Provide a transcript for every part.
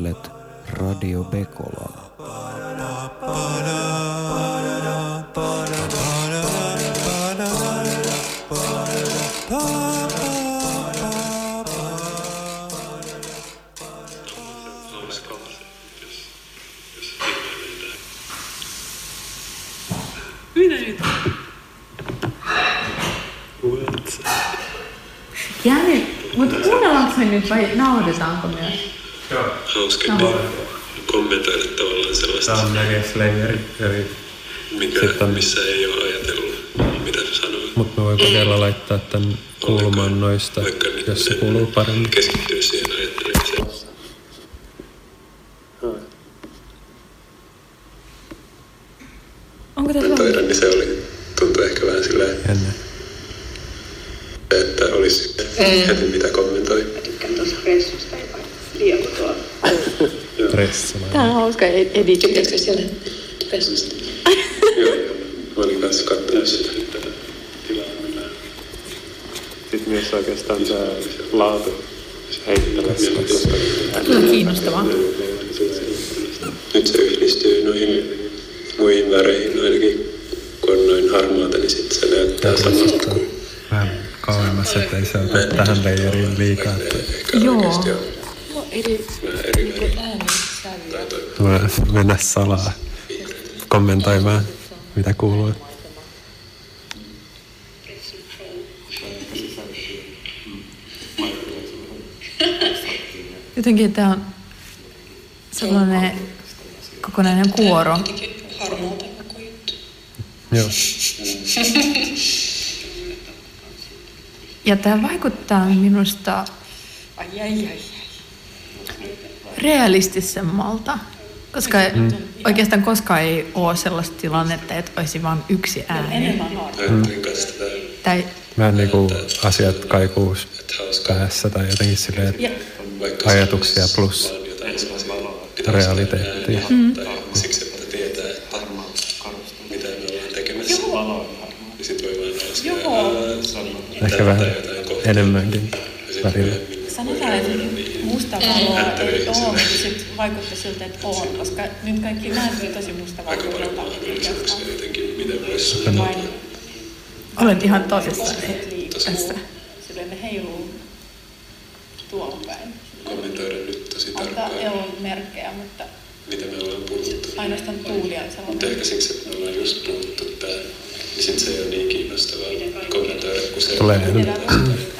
Kuuntelet Radio Bekolaa. Sellaista, Tämä on neljäs layeri, eli, mikä, Sitten on- missä ei ole ajatellut, mitä se sanoo. mutta mä voin kokeilla laittaa tämän kuulumaan noista, Vaikka jos se kuuluu paremmin. Keskittyä siihen ajattelemiseen. Onko tässä Kommentoida, niin se oli, tuntui ehkä vähän silleen, Jännä. että olisi heti mitä kommentoi. Tykkään tuossa reissusta, joka lieku tuolla. Stressalainen. Tää on hauska edit. Tykkäätkö siellä reissusta? Joo, joo. Mä olin kanssa katsonut sitä. Sitten myös oikeastaan tämä laatu heittelee Kyllä kiinnostavaa. Nyt se yhdistyy noihin muihin väreihin ainakin, kun on noin harmaata, niin sitten se näyttää samalta kuin Vähän kauemmas, että ei se ota tähän layeriin liikaa. Joo. oikeasti on Eri vähän eri väri. äänisävyjä. Mä mennä salaa kommentoimaan, mitä kuuluu. Jotenkin tää on sellainen kokonainen kuoro. Joo. Ja tää vaikuttaa minusta Ai ai ai ai. realistisemmalta. Koska mm. oikeastaan koskaan ei ole sellaista tilannetta, että olisi vain yksi ääni. Ajattelin kanssa tätä, Tai Vähän niinku asiat hauskaa, päässä tai jotenkin silleen, ja, vaikka ajatuksia se plus realiteettia. Mm. Tai siksi, että tietää, että mitä me ollaan tekemässä. Ja sit voi vaan olla silleen, "Aa, Ehkä vähän tää jotain kohtaa." enemmänkin välillä. Sanotaan, että olla niihin musta valoa ei ole, mutta sitten vaikuttaa siltä, että on, koska nyt kaikki näyttää tosi aika paljon mustavalkoiselta. jotenkin, miten voisi suunnata. Olen ihan tosissaan tässä. Silleen ne heiluu tuolla päin. kommentoida nyt tosi Antaa tarkkaan, elon merkkejä, mutta mitä me ollaan puhuttu. ainoastaan tuulia on Mutta ehkä siksi, että me ollaan just puhuttu tää, niin sit se ei ole niin kiinnostavaa kommentoida, kun se Tulee on enemmän.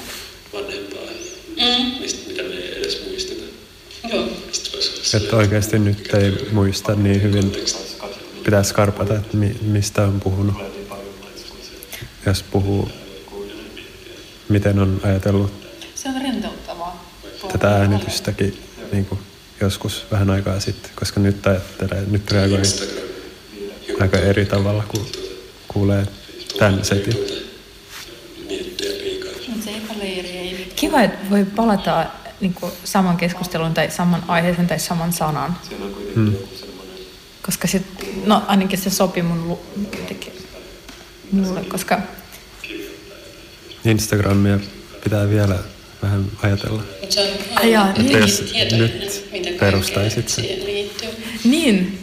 Mm. mistä, mitä me ei edes muisteta. Joo. Olla Että oikeasti nyt ei muista niin hyvin, pitäisi karpata, että mi, mistä on puhunut. Jos puhuu, miten on ajatellut Se on rentouttavaa. tätä äänitystäkin niin kuin joskus vähän aikaa sitten, koska nyt ajattelee, nyt reagoi aika eri tavalla, kun kuulee tämän setin. Miettiä liikaa. Mutta se eka leiri ei nyt Kiva, että voi palata niin kuin, saman keskustelun tai saman aiheeseen tai saman sanan. Hmm. Koska sit, no ainakin se sopi mun lu- jotenkin mulle, koska Instagramia pitää vielä vähän ajatella. Se on Ai jaa, Että niin. jos tietoinen, nyt perustaisit sen. niin,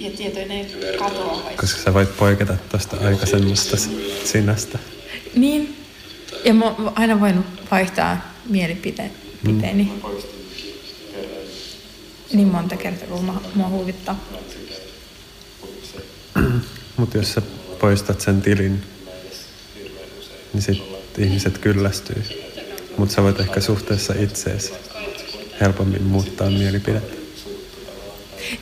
Ja tietoinen ei katoa vai Koska sä voit poiketa tuosta aikaisemmasta sinästä. niin. Ja mä oon aina voinut vaihtaa mielipiteeni. Mm. Niin monta kertaa, kun mä- mua huvittaa. Mutta jos sä poistat sen tilin, niin sit ihmiset kyllästyy. Mutta sä voit ehkä suhteessa itseesi helpommin muuttaa mielipidettä.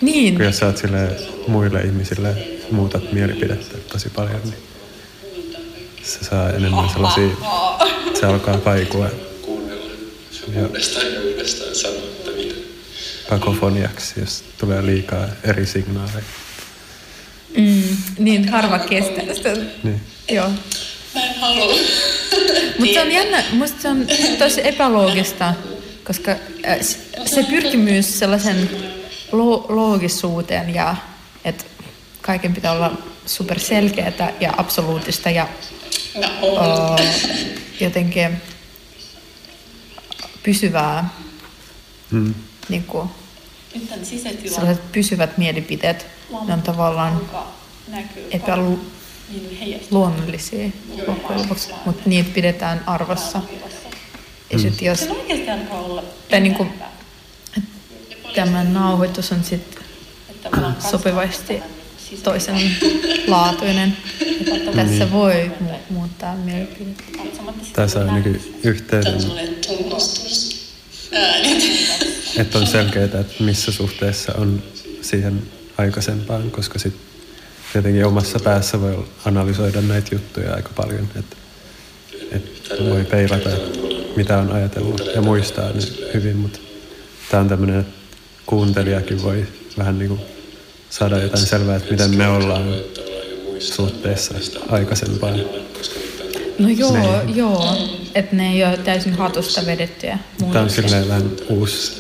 Niin, Kun jos sä oot sille muille ihmisille muutat mielipidettä tosi paljon, niin se saa enemmän sellaisia, se alkaa kaikua Kuunnella Joo. uudestaan ja uudestaan sanoa, että mitä. kakofoniaksi, jos tulee liikaa eri signaaleja. mm, niin harva kestää sitä. Niin. Joo. Mä en halua. Mutta se on jännä, musta se on tosi epäloogista, koska äh, se pyrkimys sellaisen lo- loogisuuteen ja että kaiken pitää olla super selkeää ja absoluuttista ja No on. jotenkin pysyvää, Mm. niin kuin, sellaiset pysyvät mielipiteet, ne on tavallaan näkyy niin epäluonnollisia loppujen lopuksi, mutta niitä pidetään arvossa. Ja sit jos Se olla Tai niinku- enempää. tämä nauhoitus on sitten sopivasti toisen laatuinen, että tässä voi mu- katsomatta sitä Tässä on näkyy. yhteinen, että on selkeää, että missä suhteessa on siihen aikaisempaan, koska sitten tietenkin omassa päässä voi analysoida näitä juttuja aika paljon, että, että voi peilata, mitä on ajatellut ja muistaa ne hyvin, mutta tämä on tämmöinen, että kuuntelijakin voi vähän niin kuin saada jotain selvää, että miten me ollaan suhteessa aikaisempaan. No joo, Niin. joo, että ne ei ole täysin hatusta vedettyjä Tämä on silleen vähän uusi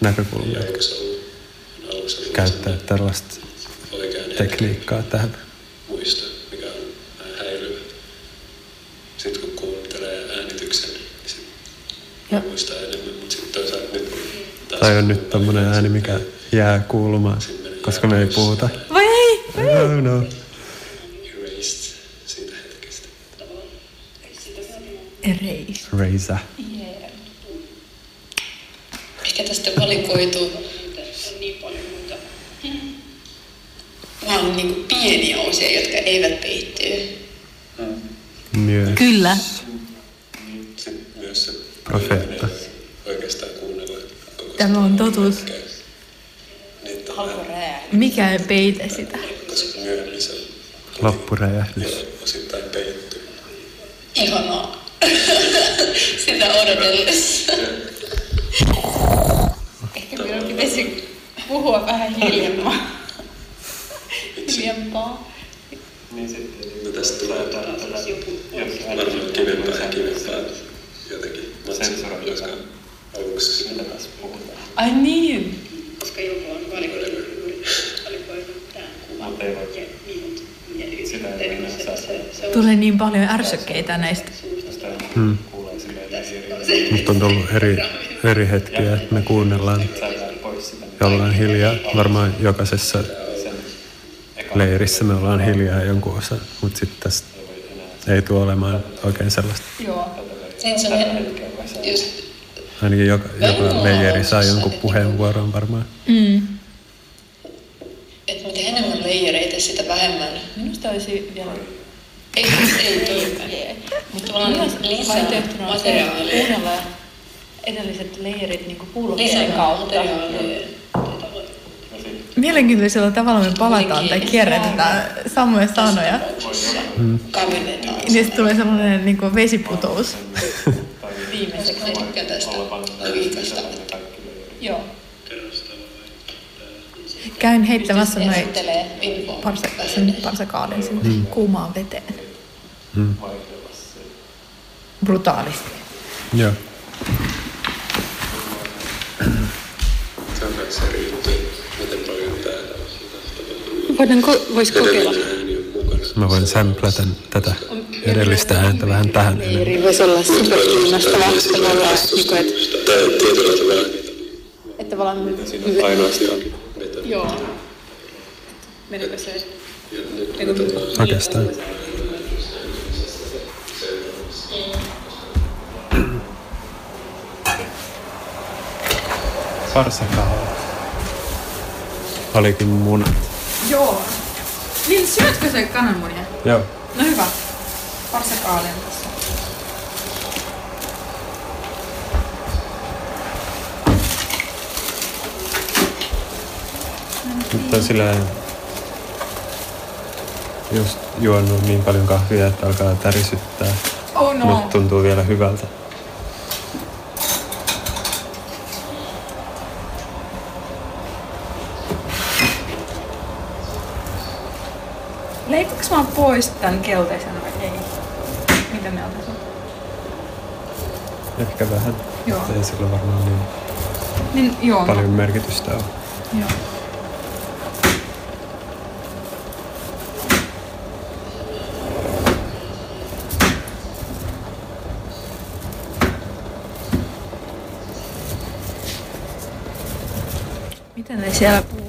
näkökulma, ehkä käyttää tällaista tekniikkaa tähän. muista, mikä on häilyvä. Sitten kun kuuntelee äänityksen, niin sit Ja- muistaa enemmän, mutta sitten toisaalta nyt Tai on nyt tommonen ääni, mikä jää kuulumaan, koska me ei puhuta. Vai ei? Oh no. erased siitä hetkestä. Erase. Raisa. Ehkä tästä valikoitu vaan niin kuin pieniä osia, jotka eivät peittyy. Myös Kyllä. Myös se profeetta. oikeastaan kuunnella Tämä on totuus. On. Mikä ei peitä sitä? se Loppuräjähdys. osittain peittyy. Ihanaa. Sitä odotellessa. Ehkä minun pitäisi puhua vähän hiljempaa. Hiljempaa. No tästä tulee varmaan kivempää ja kivempää jotenkin matsia, koska aluksi Ai niin. Koska joku on valikoinut juuri valikoinut tämän kuvan. Ja minut. Se, se on Tulee niin paljon ärsykkeitä näistä. Hmm. Mutta on tullut eri, eri hetkiä, että me kuunnellaan ja ollaan hiljaa. Varmaan jokaisessa leirissä me ollaan hiljaa jonkun osa, mutta sitten tästä ei tule olemaan oikein sellaista. Joo. Sen se on just Ainakin joka, joka leijeri saa jonkun puheenvuoron varmaan. Mm. että mitä enemmän leijereitä, sitä vähemmän. Minusta olisi vielä Ei, ei toimi. Mutta tavallaan lisää on se, materiaalia. kuunnella edelliset leijerit niin Lisää kautta. Mielenkiintoisella tavalla me palataan tai kierrätetään samoja sanoja. Niin sitten tulee sellainen niin kuin vesiputous. Viimeiseksi tykkään tästä logiikasta. Joo. Käyn heittämässä noin parsa- sen parsakaalin sinne kuumaan veteen. Mm. Brutaalisti. Joo. Voidaanko, vois kokeilla? Mä voin sämplätä tätä edellistä ääntä vähän tähän. Leiri voisi olla super kiinnostavaa, että me ollaan, niin että, Tai tietyllä tavalla että tavallaan ainoastaan. Joo. Menikö se? Oikeastaan. Parsakaala. Olikin munat. Joo. Niin syötkö se kananmunia? Joo. No hyvä. Parsakaalin tässä. Nyt on sillä just juonut niin paljon kahvia, että alkaa tärisyttää. Oh no. Mutta tuntuu vielä hyvältä. Leikkaanko mä pois tän keltaisen vai ei? Mitä mieltä sun? Ehkä vähän. Joo. Ei sillä varmaan niin Niin joo. paljon merkitystä ole. Joo. Miten ne siellä puhuu?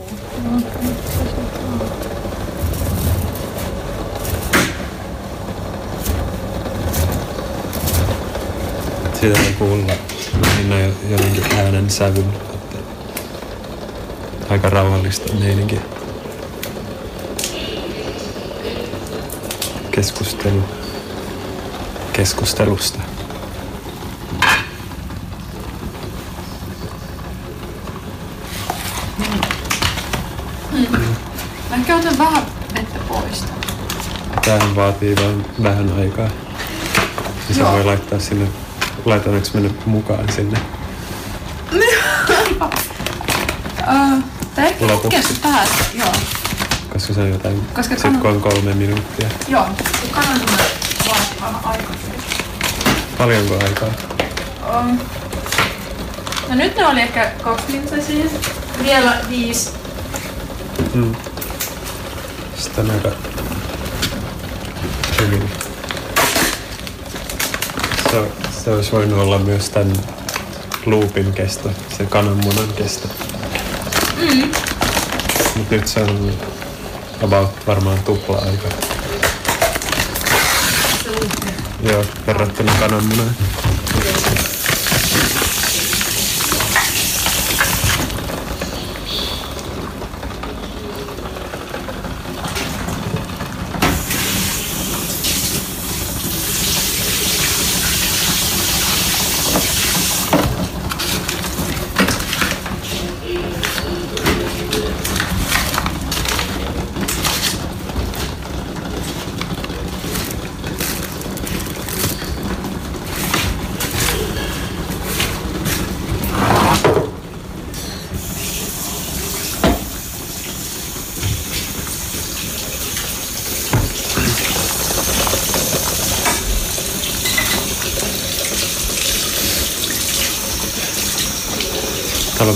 Siitä voi kuulla lähinnä jo- jotenkin äänen sävyn. Että aika rauhallista meininki. Keskustelu. Keskustelusta. Mä käytän vähän vettä pois. Tämähän vaatii vain vähän aikaa. Ja se voi laittaa sinne, laitetaanko me nyt mukaan sinne? Uh, tai ehkä hetken päästä, joo. Koska se on jotain, Koska sit kun on kolme minuuttia. Joo, se kananmuna vaatii vähän aikaa. Paljonko aikaa? Um, no nyt ne oli ehkä kaksi minuuttia siis. Vielä viisi. Mm. Sitten on aika hyvin. Se, se olisi voinut olla myös tämän loopin kesto, se kananmunan kesto. Mm. Mutta nyt se on about varmaan tupla aika. Joo, verrattuna kananmunaan.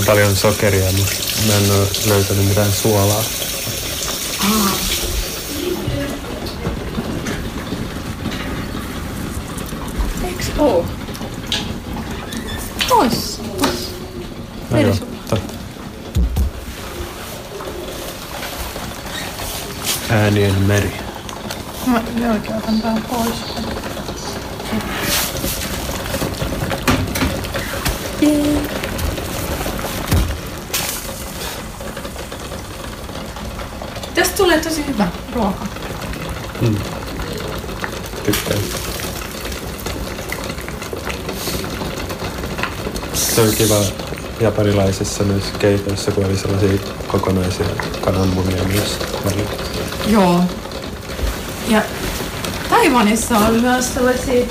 Paljon sokeria, mutta mä en ole löytänyt mitään suolaa. Eiks oo? Ois. Ois. No joo, totta. Äänien meri. Mä melkein otan tää pois. Jee. Tästä tulee tosi hyvä ruoka. Tykkään. Se on kiva japanilaisissa myös keitoissa, kun oli sellaisia kokonaisia kananmunia myös. Joo. Ja Taiwanissa on myös sellaisia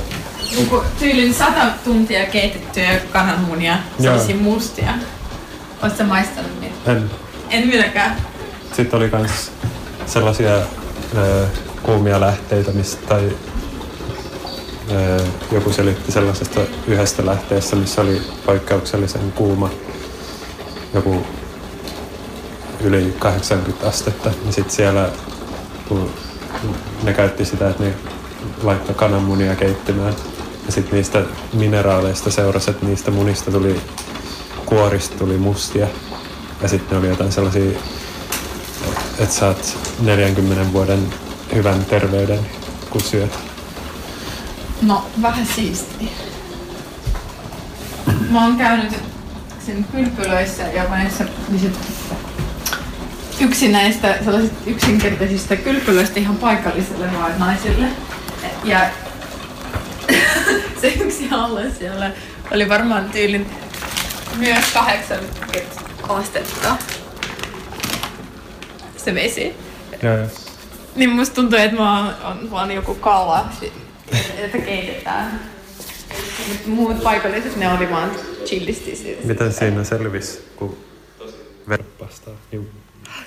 niinku tyylin sata tuntia keitettyjä kananmunia, sellaisia Joo. mustia. Oletko maistanut niitä? En. En minäkään. Sitten oli myös sellaisia ö, kuumia lähteitä, mistä tai ö, joku selitti sellaisesta yhdestä lähteestä, missä oli poikkeuksellisen kuuma, joku yli 80 astetta. Ja sitten siellä, kun ne käytti sitä, että ne laittoi kananmunia keittymään. Ja sitten niistä mineraaleista seurasi, että niistä munista tuli, kuorista tuli mustia. Ja sitten oli jotain sellaisia että saat 40 vuoden hyvän terveyden, kun syöt. No, vähän siistiä. Mä oon käynyt sen kylpylöissä niin sit yksi näistä yksinkertaisista kylpylöistä ihan paikallisille vaan naisille. Ja se yksi alue siellä oli varmaan tyylin myös 80 astetta se vesi. Joo, joo. Niin musta tuntuu, että mä oon, on vaan joku kala, että keitetään. Mut muut paikalliset, ne oli vaan chillisti siis. Miten siinä selvisi, kun verppastaa? Niin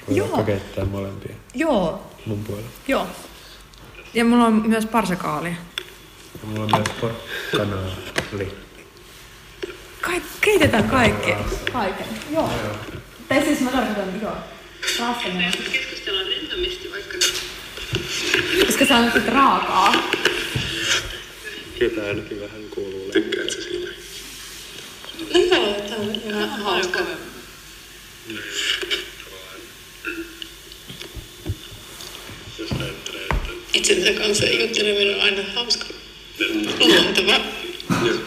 voi Joo. keittää molempia Joo, mun puolella. joo. Ja mulla on myös parsakaalia. Ja mulla on myös porkkanaali. Kaik, keitetään kaikki. Kaiken. Joo. Tai siis mä tarkoitan, joo. Raastamaan. Keskustellaan rentomisti vaikka nyt. Koska sä olet raakaa. Kyllä ainakin vähän kuuluu. Tykkäät sä siinä? No joo, tää on ihan hauska. Itsensä kanssa jutteleminen on aina hauska. Luontava. Joo.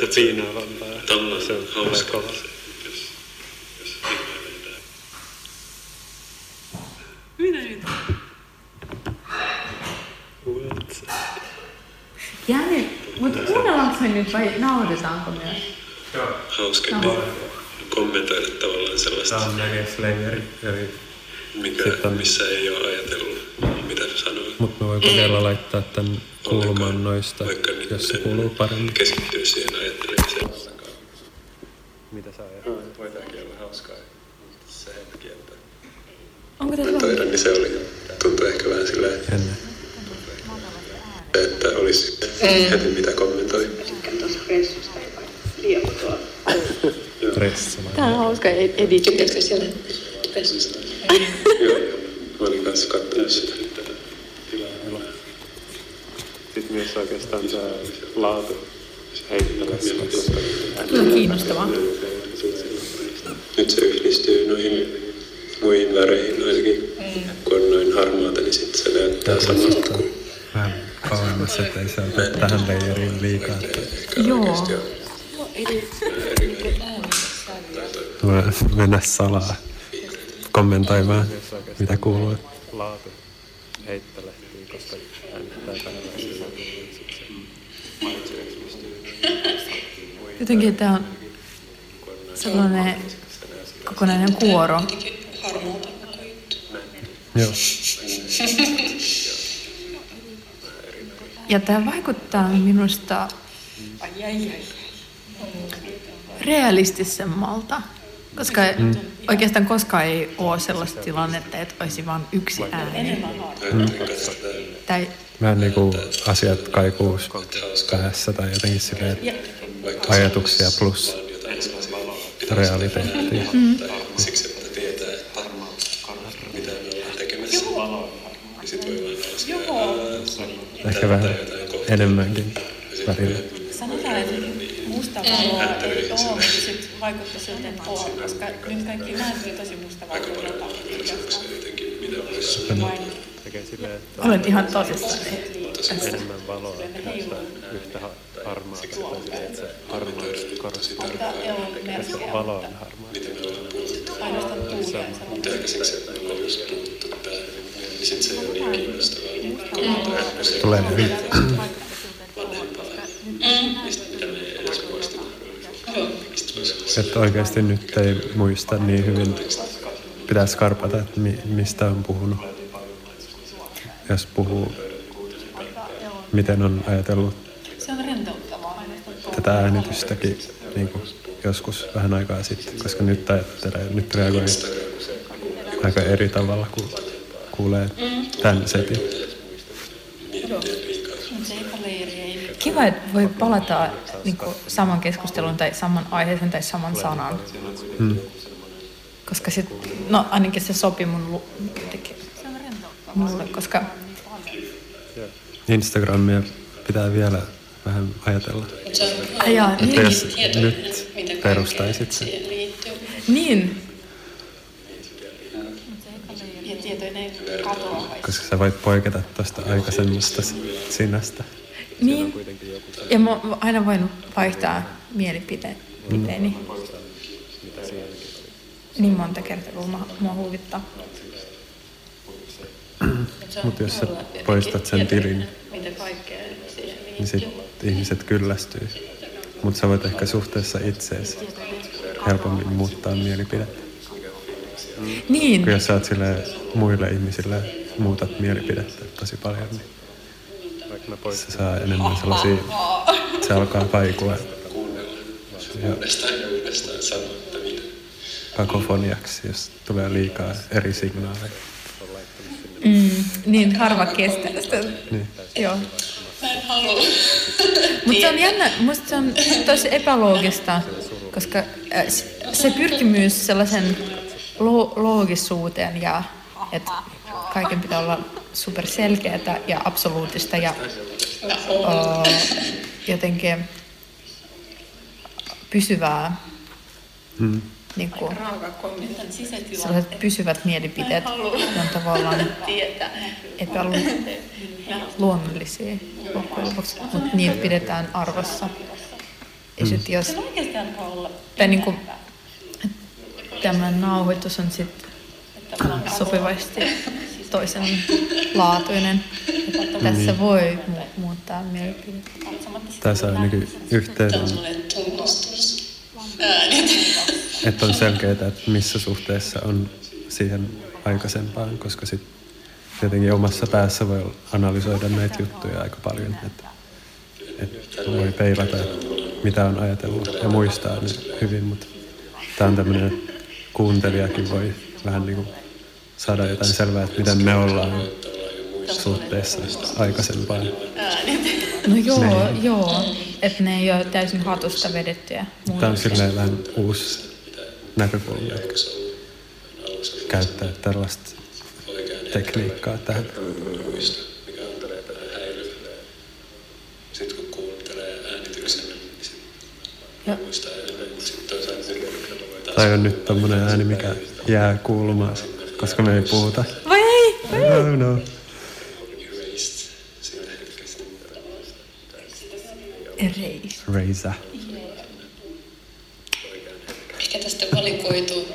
Se Tämä. Tällainen hauska. Mitä nyt? Jänni, mutta kuunnellaanko me nyt vai nauratetaanko myös? hauska niin kommentoida tavallaan sellaista, Tämä on leijeri, eli mikä, Sitten on- missä ei ole ajatellut, mitä se sanoo. Mutta mä voin kokeilla laittaa tämän kuulumaan noista, Vaikka niin jos se kuuluu paremmin. Keskittyy siihen ajattelemiseen. Mitä sä ajattelet? Voi tääkin olla hauskaa. Onko tässä Kommentoida, niin se oli, tuntui ehkä vähän silleen, Ennen. että olisi heti mitä kommentoi. Tää on hauska edit. Tykkäätkö siellä reissusta? Joo, joo. Mä olin kanssa kattonut sitä. Sitten myös oikeastaan tämä laatu heittämässä, kiinnostavaa. Nyt se yhdistyy noihin muihin väreihin ainakin. Kun on noin harmaata, niin sitten se näyttää samalta kuin vähän kauemmas, että ei se ota tähän leijeriin liikaa. Joo. Mä mennä salaa kommentoimaan, mitä kuuluu. Laatu heittelehtii, koska äänittää Jotenkin tää on sellainen kokonainen kuoro. Joo. Ja tämä vaikuttaa minusta realistisemmalta, koska mm. oikeastaan koskaan ei ole sellaista tilannetta, että olisi vain yksi ääni. Tai Vähän niin kuin asiat kaikuus päässä tai jotenkin silleen, että ajatuksia plus realiteettia. siksi, että tietää, että mitä me ollaan tekemässä. Ja sit voi vaan olla siellä, Ehkä vähän enemmänkin välillä. Sanotaan, että musta valo ei ole, mutta sitten vaikuttaa siltä, että on, koska nyt kaikki näyttää tosi että olen ihan tosissani tässä. enemmän valoa tästä yhtä harmaata tai silleen, että se harmaus merkkejä, Valo on harmaa. ainoastaan tuulia niin sit se ei ole niin kiinnostavaa. Tulee eri, että oikeasti nyt ei muista niin hyvin. Pitäisi karpata, että mi, mistä on puhunut. Jos puhuu, miten on ajatellut Se on rentouttavaa. tätä äänitystäkin niin kuin joskus vähän aikaa sitten, koska nyt ajattelee, nyt reagoi aika eri tavalla, kun kuulee tämän setin. Kiva, että voi palata niin kuin, saman keskustelun tai saman aiheeseen tai saman sanan. Mm. Koska sit, no ainakin se sopi mun lu- mulle, koska Instagramia pitää vielä vähän ajatella. ja, Että niin, jos nyt perustaisit sen. Niin, ja tietoinen katoa vai Koska sä voit poiketa tuosta aikaisemmasta sinästä. niin. Ja mä oon aina voinut vaihtaa mielipiteeni. Niin monta kertaa, kun mua- mua huvittaa. Mutta jos sä poistat sen tilin, niin sit ihmiset kyllästyy. Mutta sä voit ehkä suhteessa itseesi helpommin muuttaa mielipidettä. Niin, Kun jos sä oot sille muille ihmisille muutat mielipidettä tosi paljon, niin se saa enemmän sellaisia, se alkaa kaikua ja kakofoniaksi, jos tulee liikaa eri signaaleja. mm, niin harva kestää sitä. Niin. Joo. Mä en halua. Mutta se on jännä, musta se on tosi epäloogista, koska äh, se pyrkii myös sellaisen lo- loogisuuteen ja että kaiken pitää olla super selkeää ja absoluuttista ja uh, jotenkin pysyvää. Mm. niin kuin, sellaiset pysyvät mielipiteet, on tavallaan epäluonnollisia loppujen lopuksi, mutta niitä pidetään arvossa. Ja sitten jos alkaa olla tai niin kuin, tämä nauhoitus on sitten sopivasti toisen laatuinen. Tässä voi mu- muuttaa mielipidettä. Tässä on tunnustus. Äänet. että on selkeää, että missä suhteessa on siihen aikaisempaan, koska sitten tietenkin omassa päässä voi analysoida näitä juttuja aika paljon, että, että voi peilata, että mitä on ajatellut ja muistaa ne hyvin, mutta tämä on tämmöinen, että kuuntelijakin voi vähän niin kuin saada jotain selvää, että miten me ollaan suhteessa aikaisempaan. No joo, joo. Että ne ei ole täysin hatusta vedettyjä Tämä on silleen vähän uusi näkökulma, ehkä käyttää tällaista tekniikkaa tähän. Sitten kun kuuntelee äänityksen, niin muistaa edelleen, mutta sitten toisaalta silloin taas Tai on nyt tommonen ääni, mikä jää kuulumaan, koska me ei puhuta. Vai ei! No, no. Ereis. Raisa. Ehkä tästä valikoituu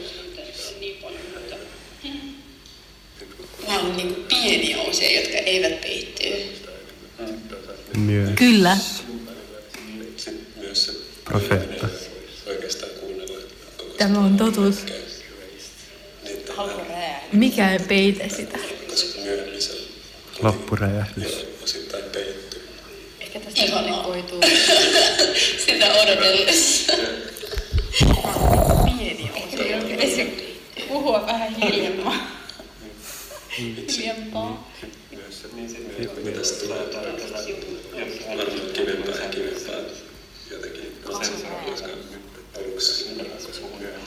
vaan niin kuin pieniä osia, jotka eivät peittyy. Myös Kyllä. Profeetta. oikeastaan Tämä on totuus. Mikä ei peitä sitä. Loppuräjähdys. osittain peittyy. Ehkä tästä valikoituu Sitä odotellessa. pieni osa, puhua vähän hiljempaa. Hiljempaa. Mitä se tulee varmaan kivempaa ja kivempaa jotenkin. Koska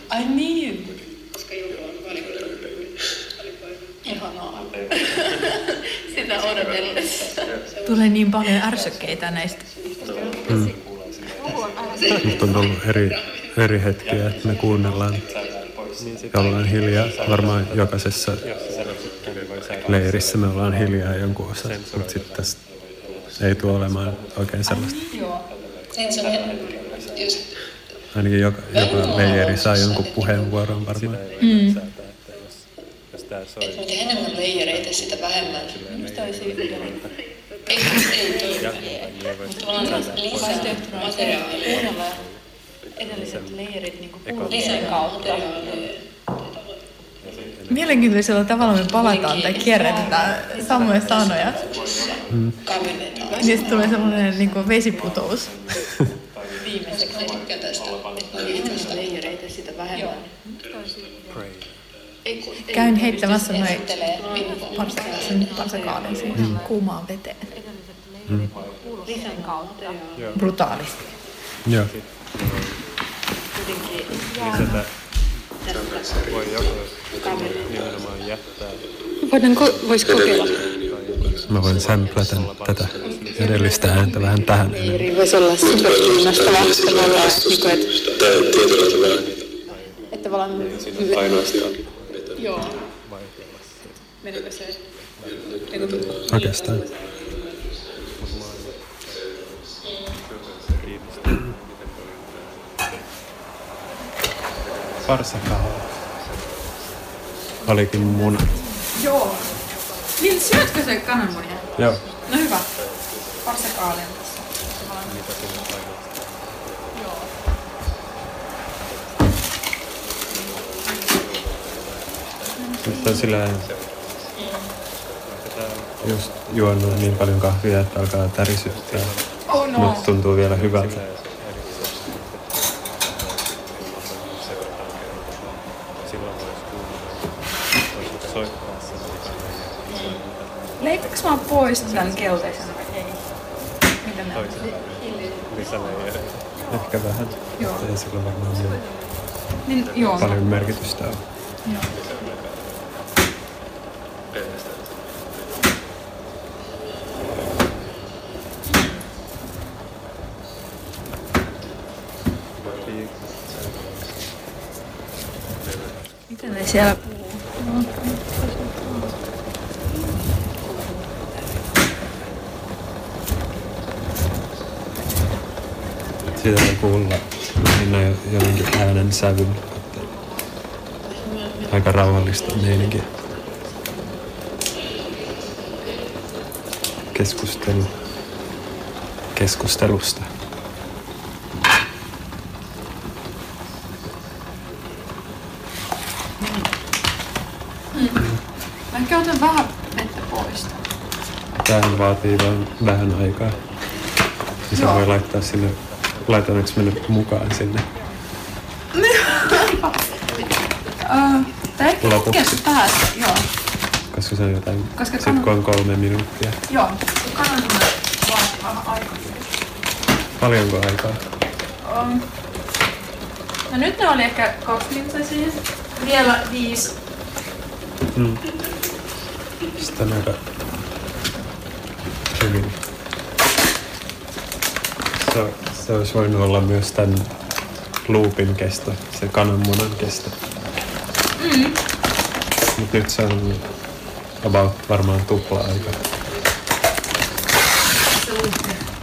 Ai niin. Koska joku on. Ihanaa. Sitä odotellessa. Tulee niin paljon ärsykkeitä näistä. Nyt on tullut eri, eri hetkiä, että me kuunnellaan ja ollaan hiljaa. Varmaan jokaisessa leirissä me ollaan hiljaa jonkun osa, mutta sitten tästä ei tule olemaan oikein sellaista. Niin se on just Ainakin joka, joka leiri saa jonkun puheenvuoron varmaan. Mm. että mitä enemmän leijereitä, sitä vähemmän. Mistä olisi Ei, ei toi. Mutta tavallaan lisää materiaalia. edelliset leijerit niin kuin lisän kautta. Mielenkiintoisella tavalla me palataan tai kierrätetään samoja sanoja. Niin sitten tulee semmoinen niin kuin vesiputous. Viimeiseksi tykkään tästä, enemmän leijereitä, sitä vähemmän. Käyn heittämässä noin parsakaalen parsakaalen siihen kuumaan veteen. Lisän kautta. Brutaalisti. Joo. Voidaanko, vois kokeilla? Mä voin sämplätä tätä edellistä ääntä vähän tähän enemmän. Voisi olla superkiinnostavaa. Se voi olla, niin kuin, että, tietyllä tavalla että tavallaan ainoastaan Joo. Menikö se? Oikeastaan. Parsakaala. Olikin munat. Joo. Niin syötkö se kananmunia? Joo. No hyvä. Parsakaalen tässä. Nyt on sillä just juonut niin paljon kahvia, että alkaa tärisyttää. Oh no. Mutta tuntuu vielä hyvältä. Leikkaanko mä pois tämän keltaisen? Ei. Mitä mä Ehkä vähän. Joo. Ei sillä varmaan niin Niin, joo. paljon merkitystä ole. joo. Mitä ne siellä Kuulla lähinnä jo- jonkin äänen sävyn. Aika rauhallista meininkiä. Keskustelu. Keskustelusta. Mä ehkä otan vähän vettä pois. Tämähän vaatii vain vähän aikaa. Joo. voi laittaa sinne, laitetaanko me nyt mukaan sinne? Tai ehkä Lopuksi. päästä, joo. Koska se on jotain, Koska sit kun on kolme minuuttia. Joo, vaatii vähän aikaa. Paljonko aikaa? Um, no nyt ne oli ehkä kaksi minuuttia siis. Vielä viisi. Mm. Sitten on aika hyvin. Se, se olisi voinut olla myös tämän loopin kesto, se kananmunan kesto. Mm. Mut nyt se on about varmaan tupla aika.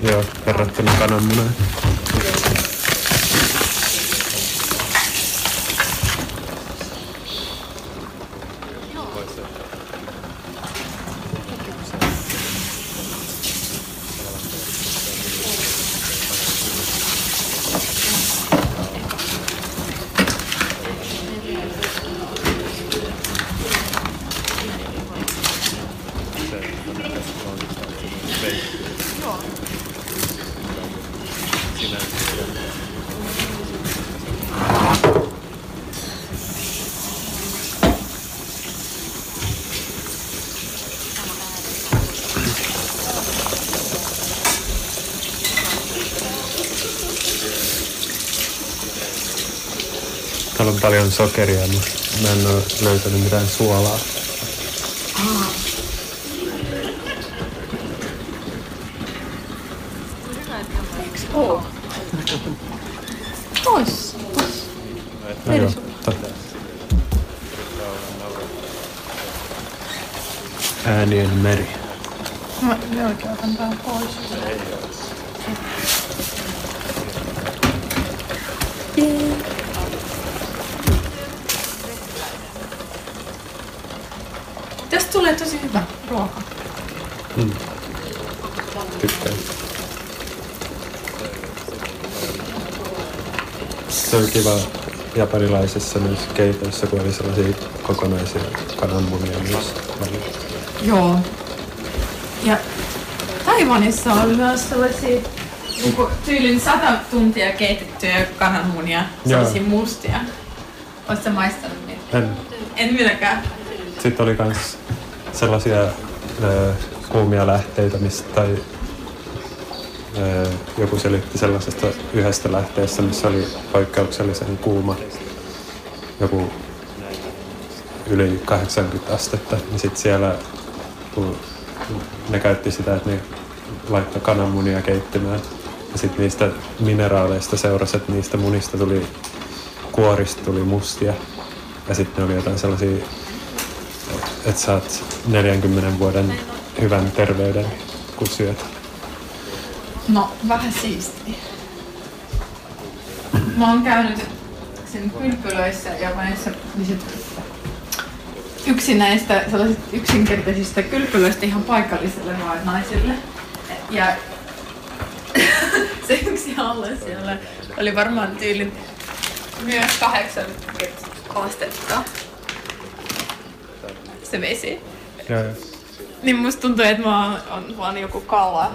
Joo, verrattuna kananmunaan. Paljon sokeria, mutta mä en ole löytänyt mitään suolaa. Oh. Pois. Pois. No joo, totta. Äänien meri. Mä melkein otan tän pois. Tästä tulee tosi hyvä ruoka. Tykkään. Se on kiva japanilaisissa myös keitoissa, kun oli sellaisia kokonaisia kananmunia myös. Joo. Ja Taiwanissa on myös sellaisia niinku, tyylin sata tuntia keitettyjä kananmunia, sellaisia Joo. mustia. Oletko maistanut niitä? En. En minäkään. Sitten oli myös sellaisia ö, kuumia lähteitä, mistä tai ö, joku selitti sellaisesta yhdestä lähteestä, missä oli poikkeuksellisen kuuma, joku yli 80 astetta. Niin sitten siellä, kun ne käytti sitä, että ne laittoi kananmunia keittymään. Ja sitten niistä mineraaleista seurasi, että niistä munista tuli, kuorista tuli mustia. Ja sitten ne oli jotain sellaisia että saat 40 vuoden hyvän terveyden, kun syöt. No, vähän siistiä. Mä oon käynyt sen kylpylöissä Japanissa, niin sit yksi näistä sellaisista yksinkertaisista kylpylöistä ihan paikallisille vaan naisille. Ja se yksi alle siellä oli varmaan tyylin myös 80 astetta se vesi. Joo, joo. Niin musta tuntuu, että mä oon, on vaan joku kala,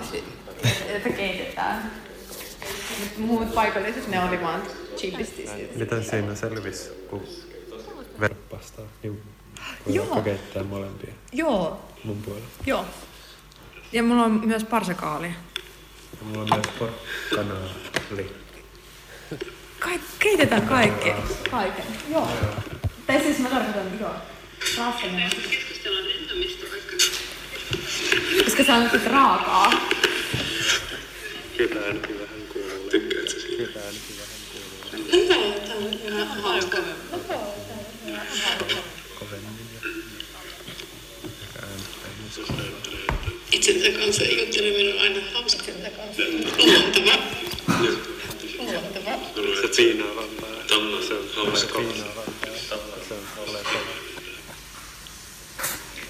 että keitetään. Mut Muut paikalliset, ne oli vaan chillisti. Miten siinä selvisi, kun verppastaa? Niin Joo. keittää molempia Joo, mun puolella. joo. Ja mulla on myös parsakaalia. Ja mulla on myös porkkanaali. Kaik, keitetään kaikki. Kaiken. Joo. Tai siis mä tarkoitan, joo. Raastaminen. Keskustellaan entomista vaikka. Koska se on nyt raakaa. Kyllä ainakin vähän kuuluu. Tykkäätkö siitä? Kyllä ainakin vähän kuuluu. Hyvä, tämä on ihan hauska. kovemmin ja äänettää myös kovemmin. Itsensä kanssa jutteleminen on aina hauska. Luontava. Luontava. Se piinaavampaa. Tamma, Se on hauska. piinaavampaa. Se on ole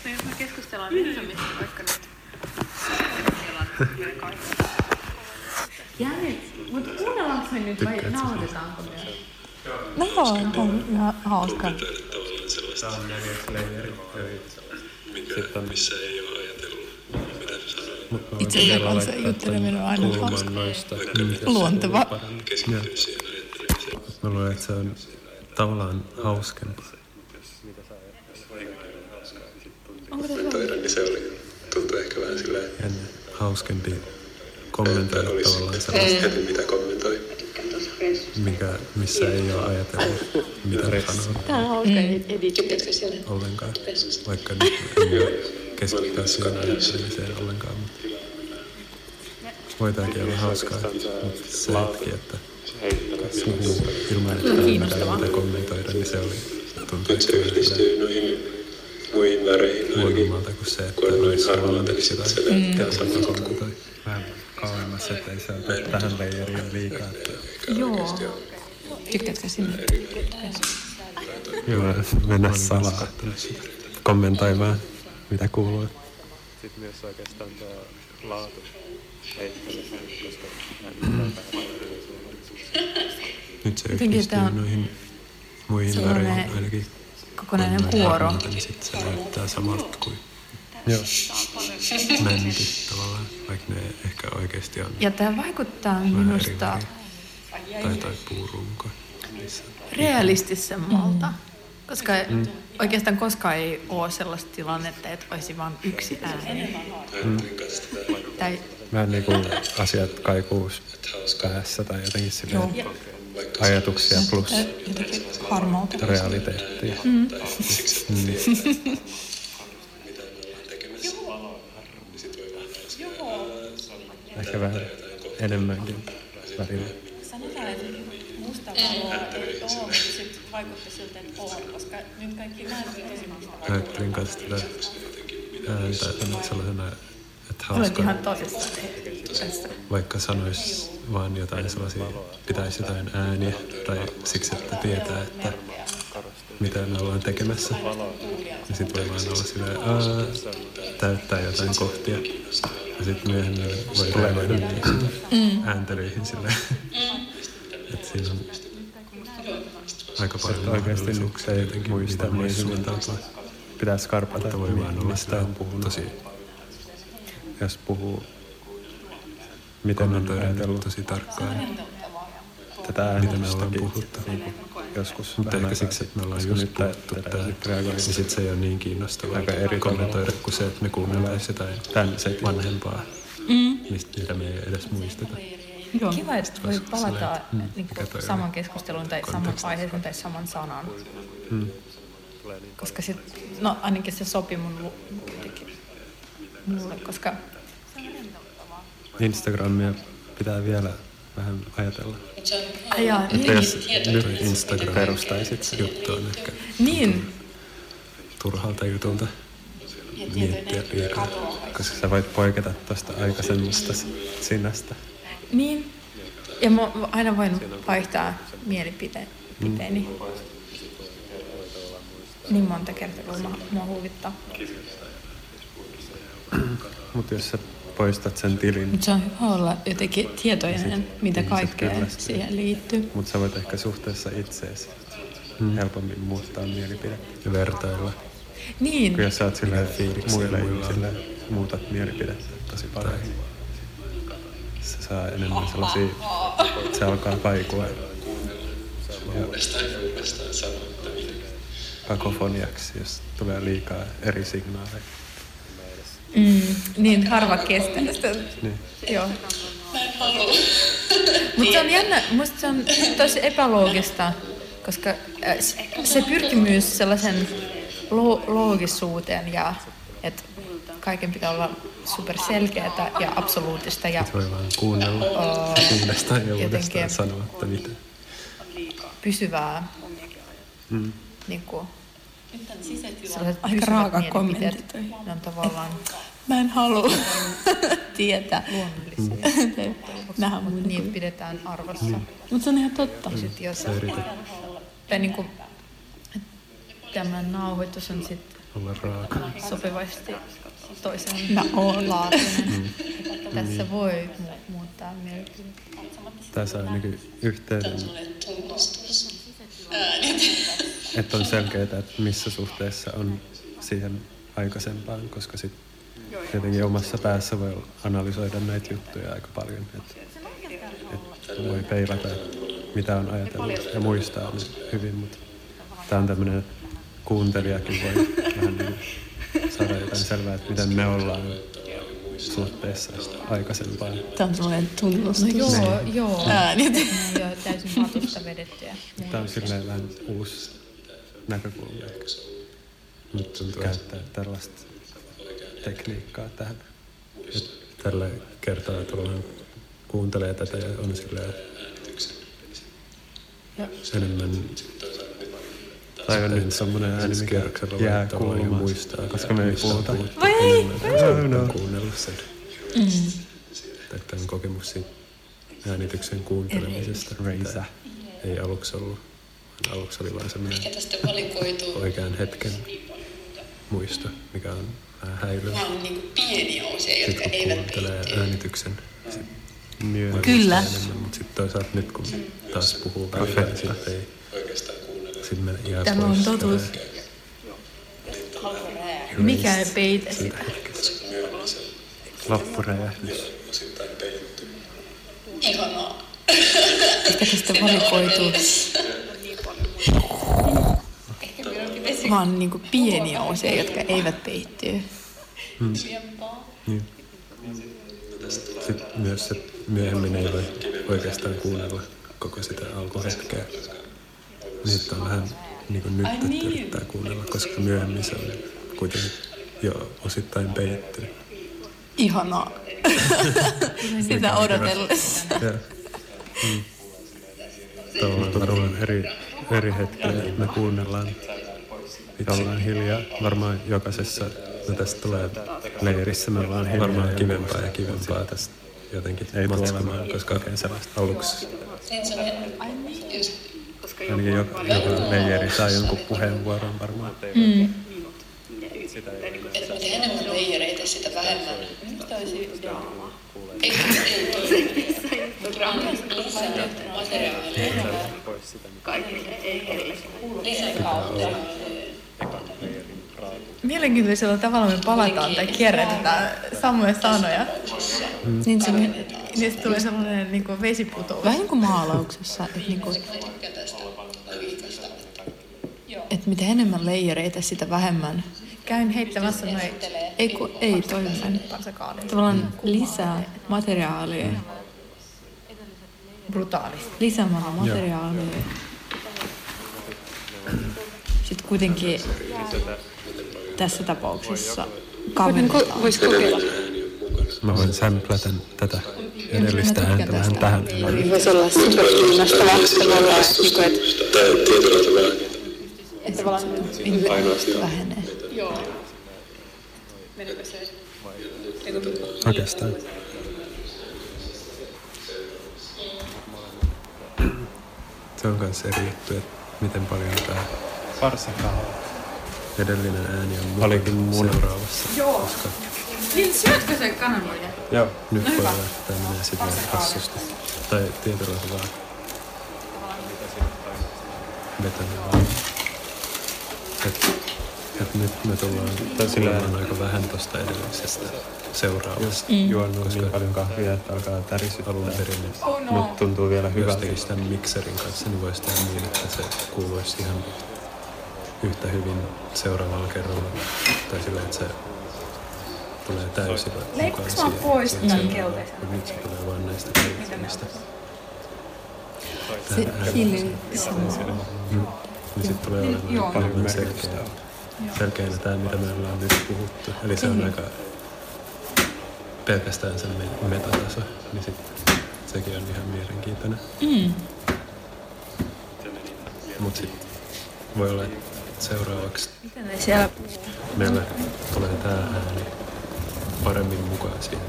No jos me keskustellaan vaikka nyt. Mutta kuunnellaanko me nyt vai me? No on, on ihan hauska. Tämä on mikä, Sitten missä ei ole ajatellut, mitä. Itsensä kanssa jutteleminen on aina hauska. Luonteva. Keskittyy siihen ajattelemiseen. Mä luulen, että se on tavallaan hauskempaa. Kommentoida, niin se oli, tuntui ehkä vähän silleen, Ja hauskempi kommentoida olisi tavallaan sellaista, heti mitä kommentoi. mikä, missä ei ole ajatellut, mitä sanoo. Tää on hauska Tykkäätkö siellä? ollenkaan. Vaikka nyt ei ole keskittyä siihen ajattelemiseen ollenkaan. Mutta voi tääkin olla hauskaa, mutta se hetki, että puhuu ilman, että mitään mitä kommentoida, niin se oli tuntui Nyt se yhdistyy noihin muihin väreihin huonommalta kuin se, että Kun on noin olisi harmaata, niin sit jotain se näyttää mm. samalta kuin kommentoi. Vähän kauemmas, että ei se ota tähän leijeriin liikaa. Joo. Tykkäätkö sinne? Joo, mennä salaa kommentoimaan, mitä kuuluu. Sitten myös oikeastaan tuo laatu koska Nyt se yhdistyy noihin muihin väreihin ainakin. Kokonainen kuoro. Niin sit se näyttää samalta kuin Joo. mänty tavallaan, vaikka ne ehkä oikeasti on Ja tämä vaikuttaa minusta. Tai tai puurunko. Realistisemmalta. Koska oikeastaan koskaan ei ole sellaista tilannetta, että olisi vain yksi ääni. Tai Vähän niin kuin asiat kaikuus päässä tai jotenkin silleen Joo. Ajatuksia plus realiteettia. Mm. Niin. Ehkä vähän enemmänkin välillä. Sanotaan, että musta valoa ei ole, mutta sitten vaikutti siltä, että on, koska nyt kaikki näyttää tosi mustavalkoiselta. Ajattelin kanssa tätä ääntä että sellaisena, että olet hauska, ihan tosissaan vaikka sanois vaan jotain sellaisia, pitäisi jotain ääniä, tai siksi, että tietää, että mitä me ollaan tekemässä. Ja sitten voi vaan olla silleen, "Aa", täyttää jotain kohtia. Ja sitten myöhemmin voi reagoida niihin ääntelyihin silleen. että siinä on aika paljon oikeasti mahdollisuuksia jotenkin, muista mitä voi niin suuntautua. Pitäisi karpata, Että voi vaan olla sitä tosi Jos puhuu, miten on ajatellut tosi tarkkaan. tätä mitä me ollaan äänestystäkin puhuttu. niin joskus Mutta ehkä siksi, että me ollaan koska just nyt puhuttu reagoin. niin sit se ei ole niin kiinnostavaa Aika eri kommentoida kuin se, että me kuunnellaan jotain Tän setin. vanhempaa, mm. mistä, mitä me ei edes muisteta. Joo. Kiva, että voi palata mm, niin kuin, saman keskustelun tai saman aiheeseen tai saman sanan. Mm. Koska sit, no ainakin se sopi mun lu- mulle, koska Instagramia pitää vielä vähän ajatella. ajaa, Että niin, jos nyt Instagram perustaisit sen. juttu on ehkä niin, turhalta jutulta miettiä liikaa. koska sä voit poiketa tuosta aikaisemmasta sinästä. niin. Ja mä aina voin vaihtaa mielipiteeni. Niin monta kertaa, kun mua, mua huvittaa. Mutta jos sä poistat sen tilin, Mutta se on hyvä olla jotenkin tietoinen, mitä ihmiset kaikkea kyllästyy. siihen liittyy. mutta sä voit ehkä suhteessa itseesi helpommin muuttaa mielipidettä. ja vertailla. Niin, Kun jos sä oot silleen fiiliksiä muille ihmisille muutat mielipidettä tosi paljon, se saa enemmän sellaisia, että se alkaa kaikua Uudestaan ja uudestaan sanottaminen. kakofoniaksi, jos tulee liikaa eri signaaleja. Mm, niin harva kestää sitä. Niin. Joo. Mutta se on jännä, musta se on tosi epäloogista, koska äh, se- pyrkimys sellaisen lo- loogisuuteen ja että kaiken pitää olla super selkeää ja absoluuttista ja Voi vaan kuunnella uudestaan ja uudestaan sanomatta mitä. pysyvää Mm. niin kuin, Sellaiset Aika raaka kommentti toi. Ne on tavallaan Mä en halua tietää. luonnollisia. Mutta muita niitä pidetään arvossa. Mutta se on ihan totta. Ja sit jos, tai niinku, tämä nauhoitus on sitten sopivasti toisen Mä oon. laatuinen. Tässä voi mu- muuttaa mielipidettä. Tää saa niinku yhteyden. Äänet. että on selkeää, että missä suhteessa on siihen aikaisempaan, koska sit tietenkin omassa päässä voi analysoida näitä juttuja aika paljon. Että, että voi peilata, mitä on ajatellut ja muistaa ne hyvin, mutta tämä on tämmöinen kuuntelijakin voi vähän niin saada jotain selvää, että miten me ollaan suhteessa aikaisempaan. Tämä on sellainen tunnustus. No joo, joo. Äänet. Ne on jo täysin matusta vedettyjä. Tämä on silleen vähän uusi näkökulma ehkä. Nyt tuntuu käyttää tällaista tekniikkaa tähän. Et tällä kertaa tavallaan kuuntelee tätä ja on silleen enemmän tai on nyt semmoinen ääni, mikä jää kuulumaan, muistaa, koska me ei puhuta. Vai no, no. kuunnella sen. Mm. Kokemus siitä äänityksen kuuntelemisesta. mitä Ei aluksi ollut. vaan Aluksi oli vain semmoinen Ehkä tästä valikoituu oikean hetken muisto, mikä on vähän häilyvä. vaan niin pieniä osia, Sitten jotka kun eivät kuuntelee peittyy. äänityksen, Kyllä. enemmän, mutta sitten toisaalta nyt kun taas puhuu välillä, niin sitten ei me jää Tämä on totuus. Mikä ei peitä sitä. Loppuräjähdys. Ihanaa. Ehkä tästä valikoituu vaan niinku pieniä osia, jotka eivät peittyy. Niin. Sitten myös se myöhemmin ei voi oikeastaan kuunnella koko sitä alkuhetkeä. Niitä on vähän niin kuin nyt, että yrittää kuunnella, koska myöhemmin se on kuitenkin jo osittain peittynyt. Ihanaa. Sitä odotellessa. Ja, mm. Tavallaan varmaan eri, eri hetkiä me kuunnellaan. Itse ollaan hiljaa. Varmaan jokaisessa, no tästä tulee leirissä, me ollaan hiljaa. Varmaan kivempaa ja kivempaa tästä jotenkin ei matskamaan, koska aluksi Just ainakin joka, joka leijeri saa jonkun puheenvuoron varmaan. Mm. että mitä enemmän leijereitä, sitä vähemmän. Ei, ei, lisää materiaalia. Lisää kautta. Mielenkiintoisella tavalla me palataan tai kierrätetään samoja sanoja. Niin se Niistä tulee sellainen niin kuin vesiputous. vähän niin kuin maalauksessa, että, niin kuin, Että mitä enemmän leijereitä, sitä vähemmän. Käyn heittämässä noin Ei, kun, ei parsakaalin. Tavallaan lisää materiaalia. Brutaalisti. Lisäämällä materiaalia. Sitten kuitenkin tässä tapauksessa kavennetaan. Voisi kokeilla. Mä voin sämplätä tätä edellistä ääntä vähän tähän. Voisi olla super kiinnostavaa tavallaan, niin että Tai tietyllä tavalla Että tavallaan ympäristö vähenee. Oikeastaan. Se on myös eri juttu, että miten paljon tämä Parsakaala. edellinen ääni on mukana seuraavassa. Joo. Koska Niin syötkö se kananmunia? Joo. nyt voi olla, että tämä menee sitten vähän hassusti. Tai tietyllä tavalla vetänyt vaan. Et, et nyt me tullaan, tullaan aika vähän tuosta edellisestä seuraavasta. Mm. Juonut niin paljon kahvia, että alkaa tärisyttää. Perin, Oh no. Mutta tuntuu vielä hyvältä. Jos tekisi tämän mikserin kanssa, niin voisi tehdä niin, että se kuuluisi ihan yhtä hyvin seuraavalla kerralla. Tai silleen, että se tulee täysillä Leikkaaks mä pois siihen tämän keltaisen? Nyt se tulee vaan näistä kehittämistä. Se hiili Mm. Niin sitten tulee olemaan paljon selkeä, selkeänä tämä, mitä me ollaan nyt puhuttu. Eli se on aika pelkästään me- metataso, niin sitten sekin on ihan mielenkiintoinen. Mm. Mutta sitten voi olla, että Seuraavaksi Miten ne siellä meillä tulee tää ääni paremmin mukaan siihen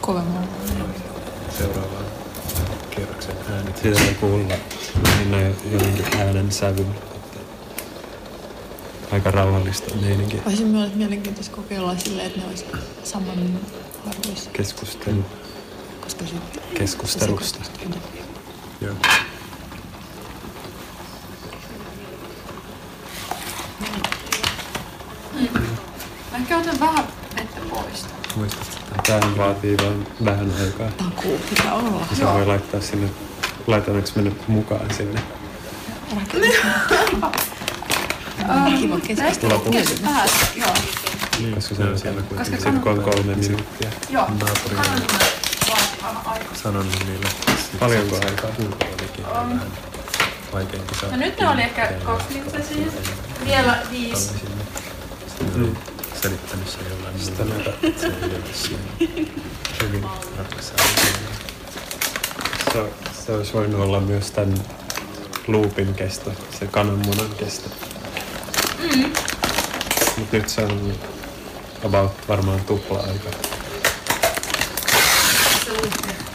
kovemmalla? seuraavaan kierroksen äänet. Siitä voi kuulla lähinnä jonkin äänen sävyn. Aika rauhallista meininkiä. Olisi myös mielenkiintoista kokeilla silleen, että ne olisi saman harvoissa, Keskustelu. koska sitten Keskustelusta. Joo. Mä ehkä otan vähän että tämä vaatii vain vähän aikaa. Takuu pitää olla. Ja se voi laittaa sinne, laitetaanko me nyt mukaan sinne? Kiva keskustella. Joo. Koska se on siellä kuitenkin on kolme minuuttia. Joo. Sanonut niille. Paljonko aikaa? Vaikeampi saada. No nyt ne oli ehkä kaksi minuuttia siihen. Vielä viisi. Selittänyt sen jollain muulla. Se ei ole siinä hyvin. Se, se olisi voinut olla myös tämän loopin kesto, se kananmunan kesto. Mm. Mutta nyt se on about varmaan tupla aika.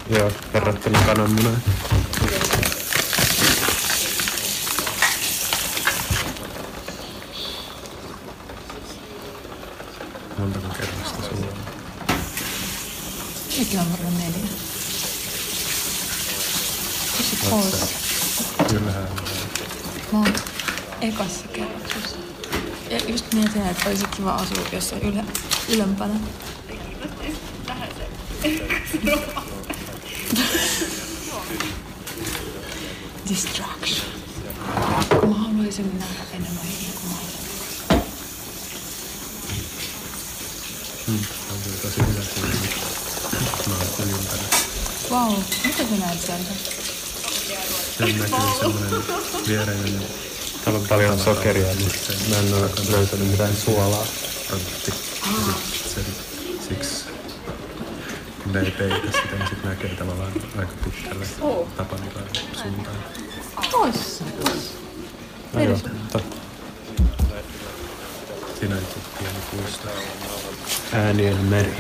Joo, verrattuna kananmunaan. Montako Mekin on varmaan neljä. Pysy pois. Ylhäällä. Mä oon ekassa kerroksessa. Ja just mietin, että olisi kiva asua jossain ylä, ylempänä. Distraction. Mä haluaisin nähdä enemmän ilmaa. Mm. On tosi hyvä Vau, wow. mitä sä näet sieltä? Siellä näkyy semmoinen viereinen Täällä on paljon sokeria, niin mä en ole löytänyt mitään suolaa. Antti. Sen, siksi kun ne ei peitä sitä, niin sit näkee tavallaan aika pitkälle Tapanilan suuntaan. Toissa. No joo, totta. Siinä on pieni puisto. Äänien meri.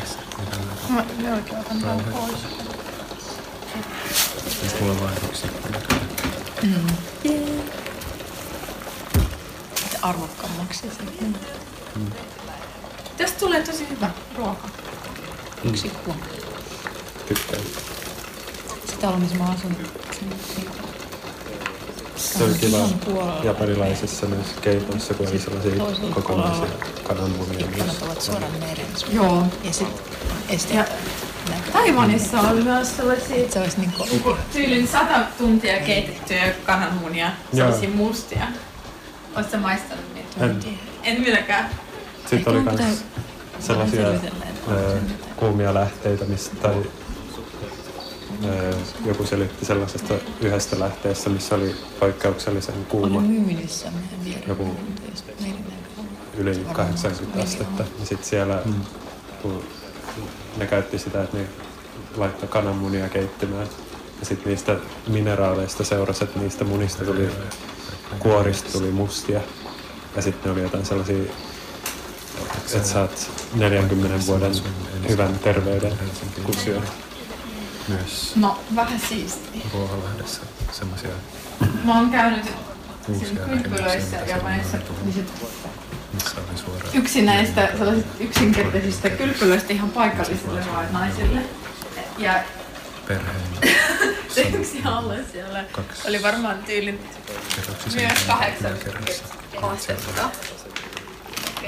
Mä melkein otan tämän pois. Yksi ikkuna. Sitten arvokkaammaksi se. Mm. Tästä tulee tosi hyvä ruoka. Yksi mm. Tykkään. Sitä on, missä mä asun. Se on kiva japanilaisissa myös keitoissa, kun oli sellaisia kokonaisia kananmunia. Ikkunat ovat suoraan mereen. Joo. Ja sitten esteet näkyy. Taiwanissa on myös sellaisia Se olisi niinku tyylin sata tuntia keitettyjä kananmunia, sellaisia mustia. Oletko maistanut niitä? En. En minäkään. Sitten oli myös pitää sellaisia ö, kuumia lähteitä, mistä tai ö, joku selitti sellaisesta yhdestä lähteestä, missä oli poikkeuksellisen Oli kuuma, myynnissä meidän vieressä. Joku- yli 80 astetta. Ja sitten siellä, kun ne käytti sitä, että ne laittoi kananmunia keittämään. Ja sitten niistä mineraaleista seurasi, että niistä munista tuli, kuorista tuli mustia. Ja sitten ne oli jotain sellaisia, että saat 40 vuoden hyvän terveyden, kun syöt. Myös No, vähän siistiä. Ruoholahdessa semmoisia Mä oon käynyt siinä kylpylöissä ja näissä tullut, niin sit missä oli suoraan. yksi näistä sellaisista yksinkertaisista kylpylöistä ihan paikallisille vaan naisille. Ja perheen se yksi alle siellä Kaksi. oli varmaan tyylin myös kahdeksan astetta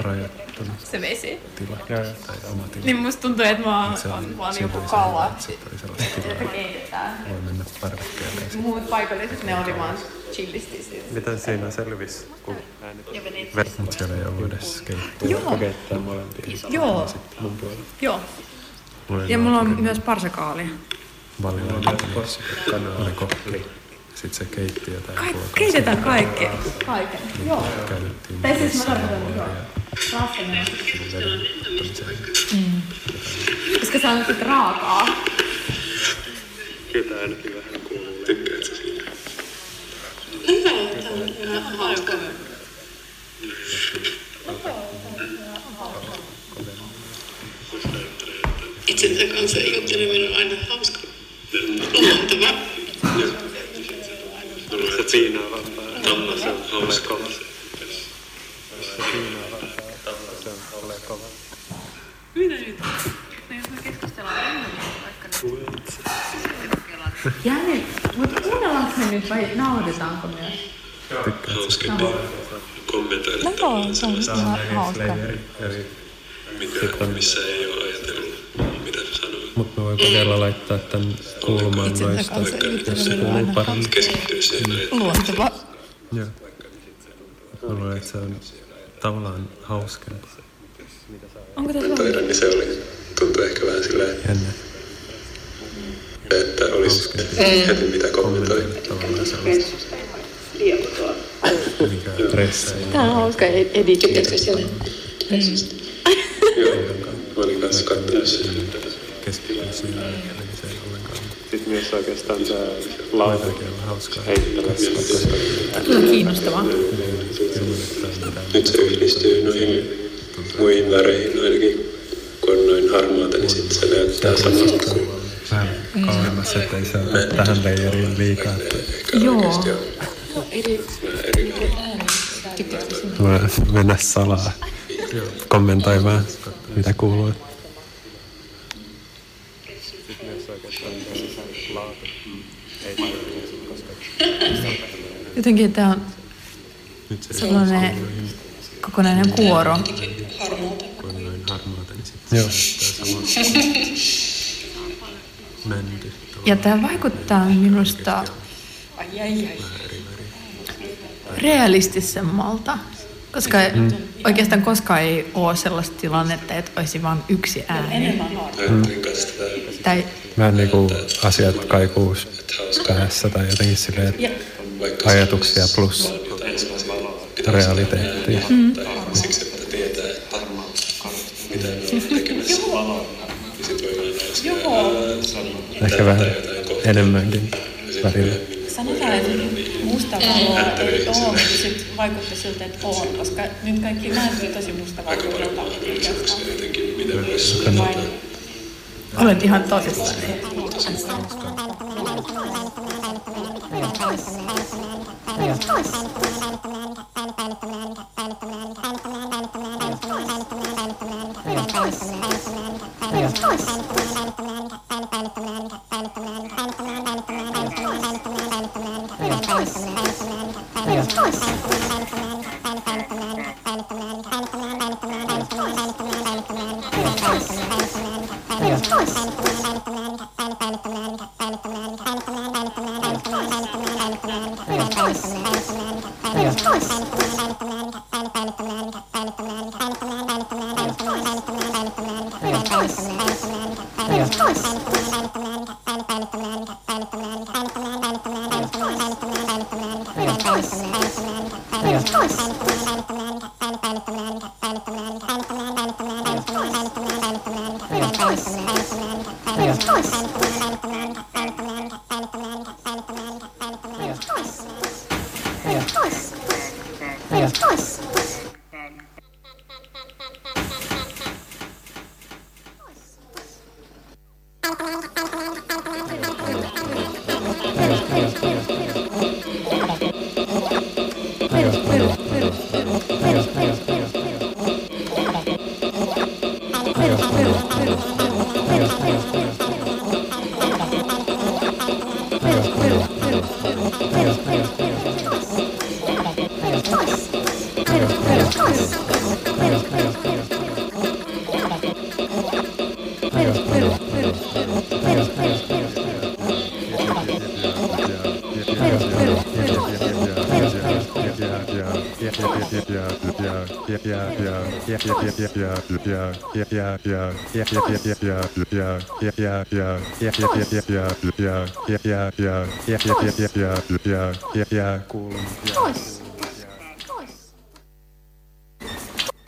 rajattunut se vesi. tila Joo, joo. tai oma tila. Niin musta tuntuu, että mä oon, on vaan siinä joku oli kala, tilaa, keitetään. voi mennä parvekkeelle ja Muut paikalliset, ne oli vaan chillisti siis. Miten siinä selvisi, kun siellä ei ollut edes keittiö. Joo. keittää molempia? Joo, Sitten mun puolella. joo. Ja mulla on myös parsakaalia. Valilainen oli kokki sitten se keittiö tai Kaik- ruokaa. Keitetään kaikkea. Kaiken, joo. Käytettiin tai siis mä tarkoitan, joo. Mm. Koska sä olet raakaa. Kyllä ainakin vähän kuuluu. Tykkäät sä siitä? Hyvä, että on ihan hauska. Itsensä kanssa jutteleminen on aina hauska. Luontava. Se piinaa Tamma, se on hauska. Se piinaa Se on ole kova. Mitä nyt? No jos me keskustellaan englannista vaikka nyt. Ja nyt, mutta kuunnellaanko me nyt vai nauditaanko myös? Hauska kommentoida No joo, se on hauska. mitä, missä ei ole ajatellut, mitä sanoa. Mutta me voi kokeilla laittaa tämän kuulumaan noista, jos se kuuluu paremmin. Keskittyy siihen. Luonteva. Joo. Mä luulen, että se on tavallaan hauskempaa. Onko tässä Toinen, niin se oli, tuntui ehkä vähän silleen, Jännä. että olisi heti mitä kommentoida. Tavallaan sellaista, mikä pressaa. Tää on hauska edit. Tykkäätkö siellä? Joo, se ei ollenkaan Sitten myös oikeastaan tämä hauskaa. heittävä. Kiinnostavaa. Nyt se yhdistyy noihin muihin väreihin ainakin. Kun on noin harmaata, niin sitten se näyttää samalta kuin Vähän kauemmas, ettei se ole tähän leijeriin liikaa. Joo. Voi mennä salaa kommentoimaan, mitä kuuluu. Jotenkin tää on Nyt se sellainen kokonainen kuoro. noin harmaata, niin sitten Joo. Mänty. Ja tää vaikuttaa minusta realistisemmalta. Koska oikeastaan koskaan ei ole sellaista tilannetta, että olisi vain yksi ääni. Tätä Tai Vähän niin kuin asiat kaikuus päässä tai jotenkin silleen, että ajatuksia plus sellaisia pitäisi realiteettia. tai siksi, että tietää, että mitä on tekemässä. Niin Ehkä vähän enemmänkin välillä. Sanotaan, että musta valoa ei ole, mutta sit vaikuttaa siltä, että on, koska nyt kaikki näyttää tosi politicians. Mustavalkoiselta oikeastaan. jotenkin, mitä voisi sanoa. olet ihan tosissaan.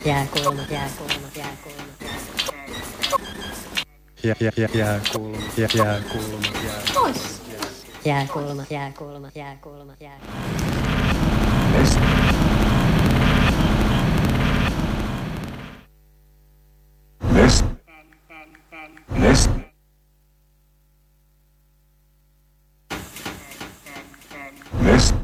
Jääkulmat, jääkulmat, jääkulmat, Ja, ja, ja, ja, kuuluma, ja, ja, kuuluma, ja. jääkulmat, jääkulmat, jääkulmat, jääkulmat. Nest. Westen. Westen.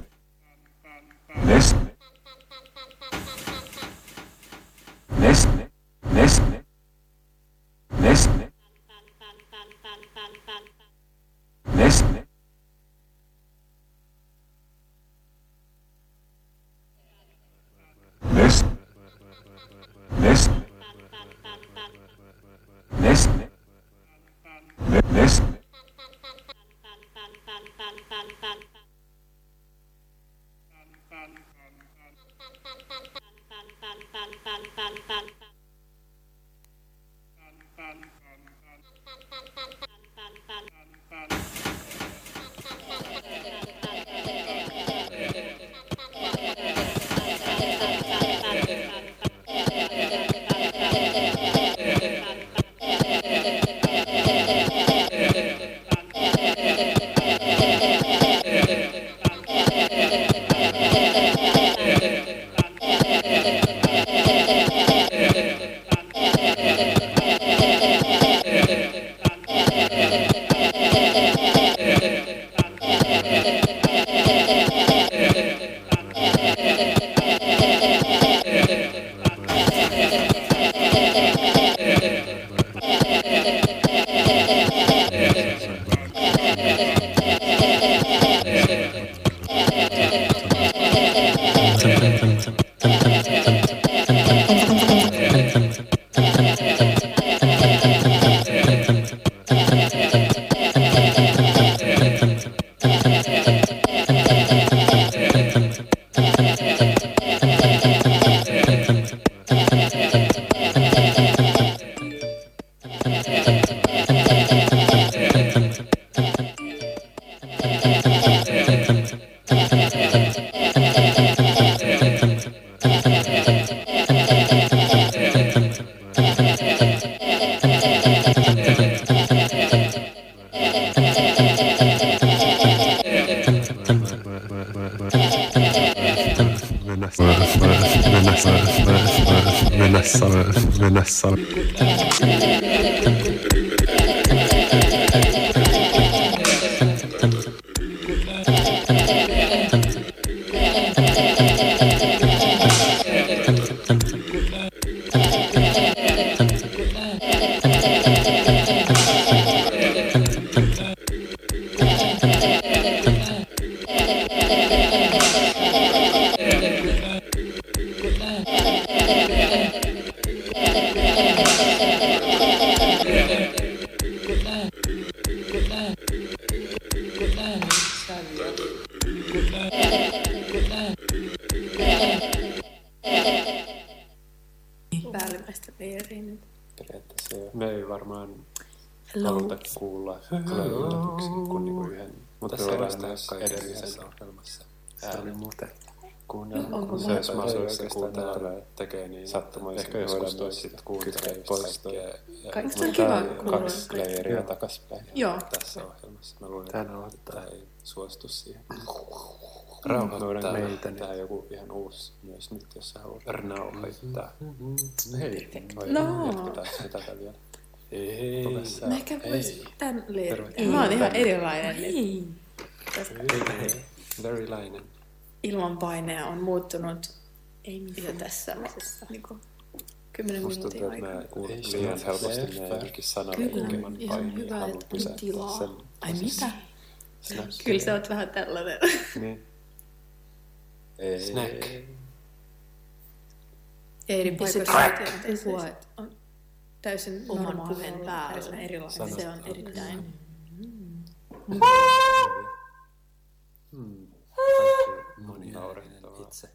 Päällimmäistä leiriin nyt. Periaatteessa joo. Me ei varmaan haluta kuulla tulee yllätyksiä kuin niinku yhden. Mutta se on myös edellisessä ohjelmassa. Äänen muuten kuunnella. Onko se, jos mahdollista kuuntella, tekee niin sattumoisin. Ehkä joskus myös sitten kuuntelee pois kaikkea. Kaikista on kiva kuulla Kaksi leiriä takaspäin Joo. tässä ohjelmassa. Mä luulen, Tää että tämä ei suostu siihen. Rauhoittaa meitä, Tää on joku ihan uusi myös nyt, jos sä haluat rauhoittaa. Hei, No. jatketaan sitä vielä. Ei, No ehkä vois tän leirin. Tervetuloa. Mä oon ihan erilainen nyt. Ei. Verilainen. Ilmanpaine on muuttunut ei mitään tässä sellaisessa niinku kymmenen Musta minuutin tuntuu, että mä kuulen liian helposti sanalle Kyllä, ilman ihan hyvä, että on tilaa. Ai tosissaan. mitä? Snack. Kyllä sä oot vähän tällainen. Niin. Snack. Eri Pysyt paikoissa puhua on täysin oman puheen päällä. erilainen. Se on erittäin... Hmm. Kaikki moni itse.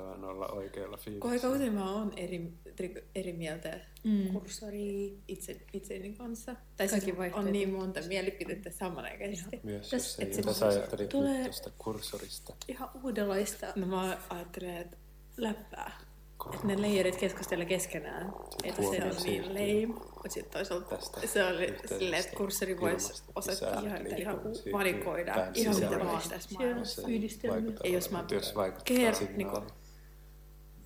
Niin. Vaan olla oikealla fiiliksellä. aika usein mä oon eri, eri, eri mieltä Mm. kurssori itse, itseni kanssa. Tai vaihtoehdot. on niin monta mielipidettä samanaikaisesti. Myös Jos- jos se, mitä sä ajattelit tulee- nyt tuosta kursorista. Ihan uudenlaista. No mä ajattelen, että läppää. Että ne leijerit keskustelee keskenään. Että se on niin lame. Mutta sitten toisaalta Tästä se oli silleen, että kurssori voisi osoittaa ihan, ihan valikoida ihan mitä vaan tässä maailmassa. Vaikuta Ei jos mä olevan, jos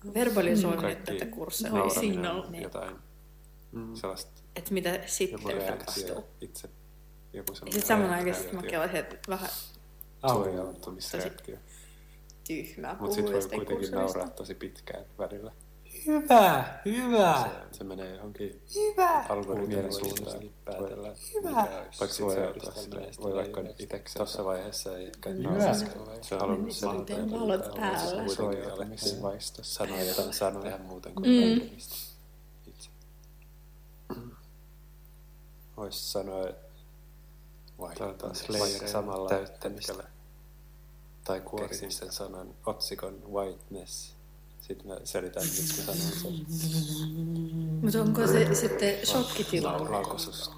vaikuttaa ker, signaali. verbalisoin nyt Kaikki tätä kurssia. nauraminen Siinä on on, jotain sellaista että mitä sitten tapahtuu. itse. Joku Ja samanaikaisesti mä kelasin, että vähän Suojautumisreaktio. Tyhmä Mutta sitten voi kuitenkin nauraa tosi pitkään välillä. Hyvä, hyvä. Se, se menee johonkin Hyvä. algoritmin suuntaan päätellä. Hyvä. Vaikka suojautua sinne. Voi vaikka itsekseen. Tuossa vaiheessa ei ehkä Hyvä. nauraskella. Se on halunnut Sitten selittää. valot päällä. Suojautumisen vaistossa. Sanoa jotain sanoa tehdä muuten kuin Mm. Itse. Voisi sanoa, toivottavasti vaikka samalla täyttämisellä tai kuorin sen sanan otsikon whiteness. Sitten mä selitän, miksi mä sanon sen. Mutta onko se sitten shokkitila? Laukasus.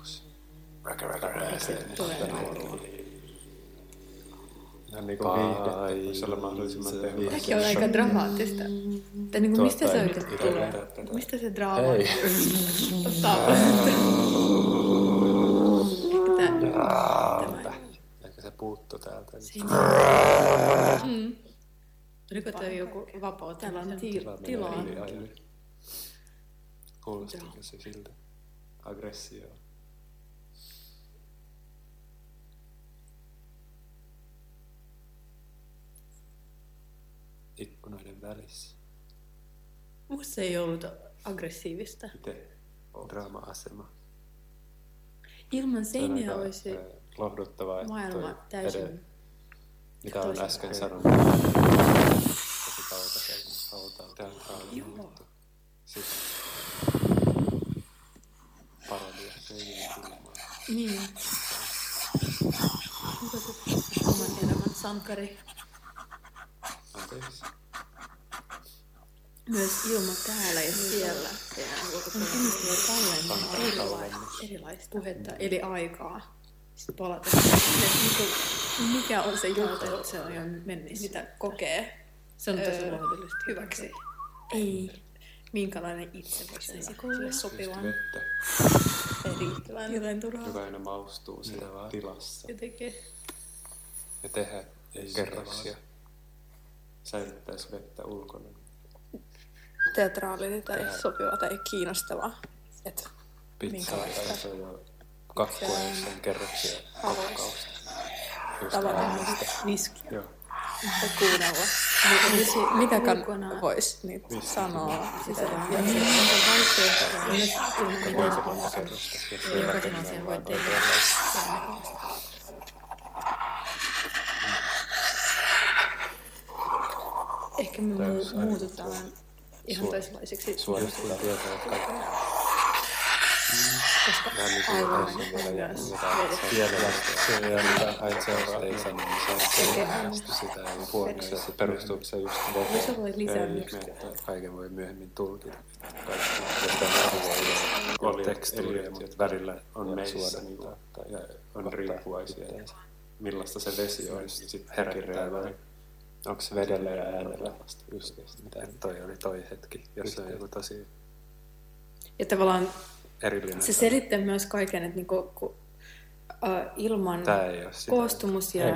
Ihan niinku Bye. viihdettä, voisi olla mahdollisimman tehokas. Tämäkin on aika dramaattista. Tai niinku mistä se oikein tulee? Mistä se draama? Ei. Ottaa Tämä. Ehkä se puuttu täältä. Mm. Oliko tämä joku vapautelan Tila tila? Kuulostiko se siltä? Aggressio. Ikkunoiden välissä. Musta ei ollut aggressiivista. Miten? Draama-asema. Ilman Se on seiniä olisi lohduttavaa, että maailma täysin mitä on äsken sanonut. Niin. Sankari? Anteeksi. Myös ilma täällä ja siellä. On ihmisillä tälleen erilaista, puhetta, eli aikaa. Sitten palata siihen, että niinku, mikä on se juttu, että se on jo mennyt, mitä kokee. Se on tosi Öö, lohdullista. Hyväksi. Ei. Minkälainen itse voisi olla sopivan vettä. riittävän. Jotain turhaa. Joka aina maustuu siinä tilassa. Ja tekee. Ja tehdä kerroksia. Säilyttäisi vettä ulkona. Teatraalinen tai sopiva tai kiinnostava. Et Pizzaa tai se on jo kakkua jossain kerroksia. Just tavata tällaista. niskiä. Joo. Ja kuunnella. Mitä, mitä kann voisi niin sanoa? Sitä mitään. Ja jokaisen asian voi tehdä. Ehkä me mu- muututaan ihan toisenlaiseksi. Suoristuu tietää kaikki. Koska niin aivan. on pienellä, se ei ole mitään haitseavaa, ei sano, niin se on selkeästi sitä ei. Se se just se voi lisää kaiken voi myöhemmin tulkita. Kaikki, oli tekstuuria, mutta välillä on meissä niin kuin, ja on riippuvaisia. Millaista se vesi on, niin sitten herättää vai onko se vedellä ja äänellä? Vasta just. Mitä toi oli toi hetki, jos on joku tosi Ja tavallaan erillinen. se selittää myös kaiken, että niinku, ku, uh, ilman koostumus ja Ei.